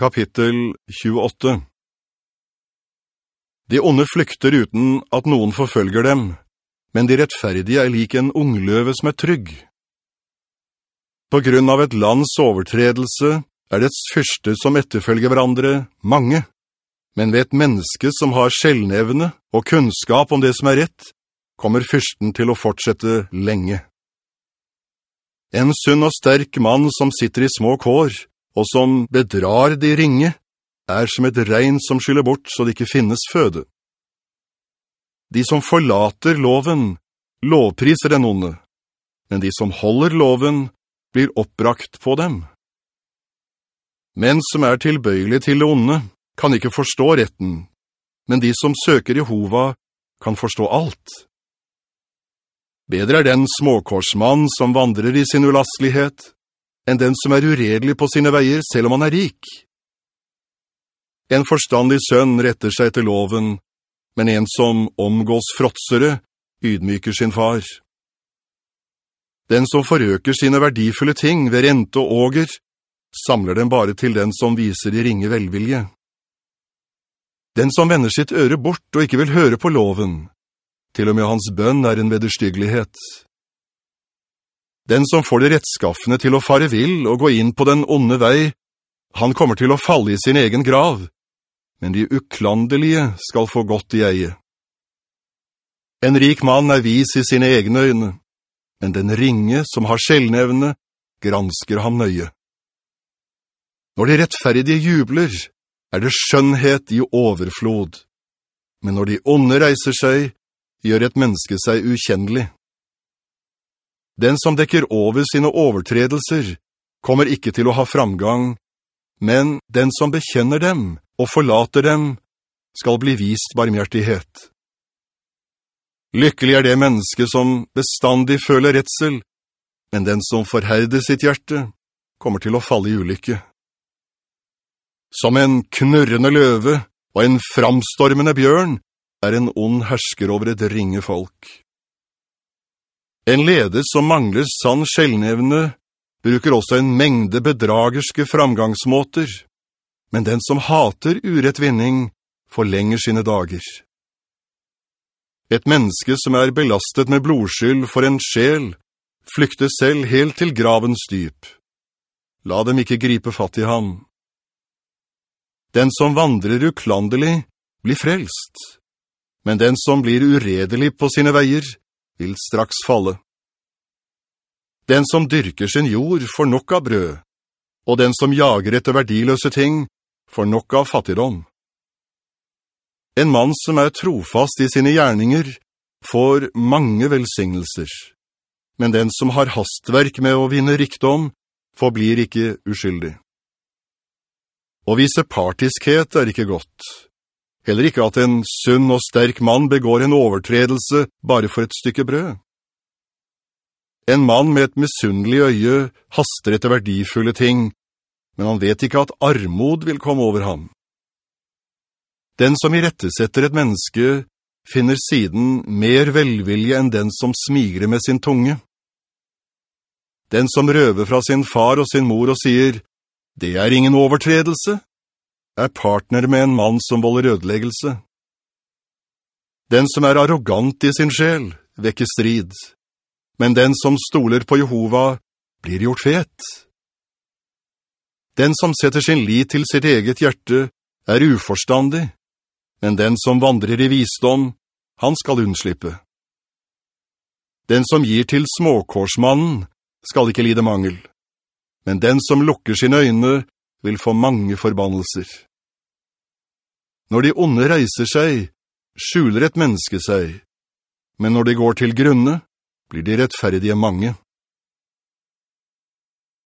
Kapittel 28 De onde flykter uten at noen forfølger dem, men de rettferdige er lik en ungløve som er trygg. På grunn av et lands overtredelse er dets fyrste som etterfølger hverandre mange, men ved et menneske som har sjelnevne og kunnskap om det som er rett, kommer fyrsten til å fortsette lenge. En sunn og sterk mann som sitter i små kår, og som bedrar de ringe, er som et regn som skyller bort så det ikke finnes føde. De som forlater loven, lovpriser den onde, men de som holder loven, blir oppbrakt på dem. Men som er tilbøyelige til det onde, kan ikke forstå retten, men de som søker Jehova kan forstå alt. Bedre er den småkorsmann som vandrer i sin ulastlighet, enn den som er uredelig på sine veier, selv om han er rik. En forstandig sønn retter seg til loven, men en som omgås fråtsere, ydmyker sin far. Den som forøker sine verdifulle ting ved rente og åger, samler den bare til den som viser i ringe velvilje. Den som vender sitt øre bort og ikke vil høre på loven, til og med hans bønn er en vederstyggelighet. Den som får det rettskaffende til å fare vill og gå inn på den onde vei, han kommer til å falle i sin egen grav, men de uklandelige skal få godt i eie. En rik mann er vis i sine egne øyne, men den ringe som har sjelnevne, gransker ham nøye. Når de rettferdige jubler, er det skjønnhet i overflod, men når de onde reiser seg, gjør et menneske seg ukjennelig. Den som dekker over sine overtredelser, kommer ikke til å ha framgang, men den som bekjenner dem og forlater dem, skal bli vist barmhjertighet. Lykkelig er det menneske som bestandig føler retsel, men den som forherder sitt hjerte, kommer til å falle i ulykke. Som en knurrende løve og en framstormende bjørn er en ond hersker over et ringe folk. En leder som mangler sann sjelnevne, bruker også en mengde bedragerske framgangsmåter, men den som hater urettvinning, forlenger sine dager. Et menneske som er belastet med blodskyld for en sjel, flykter selv helt til gravens dyp. La dem ikke gripe fatt i ham. Den som vandrer uklandelig, blir frelst, men den som blir uredelig på sine veier, vil straks falle. Den som dyrker sin jord får nok av brød, og den som jager etter verdiløse ting får nok av fattigdom. En mann som er trofast i sine gjerninger får mange velsignelser, men den som har hastverk med å vinne rikdom forblir ikke uskyldig. Å vise partiskhet er ikke godt. Heller ikke at en sunn og sterk mann begår en overtredelse bare for et stykke brød. En mann med et misunnelig øye haster etter verdifulle ting, men han vet ikke at armod vil komme over ham. Den som i rettesetter et menneske, finner siden mer velvilje enn den som smigrer med sin tunge. Den som røver fra sin far og sin mor og sier, «Det er ingen overtredelse», er partner med en mann som volder ødeleggelse. Den som er arrogant i sin sjel, vekker strid, men den som stoler på Jehova, blir gjort fet. Den som setter sin lit til sitt eget hjerte, er uforstandig, men den som vandrer i visdom, han skal unnslippe. Den som gir til småkorsmannen, skal ikke lide mangel, men den som lukker sine øyne, vil få mange forbannelser. Når de onde reiser seg, skjuler et menneske seg, men når de går til grunne, blir de rettferdige mange.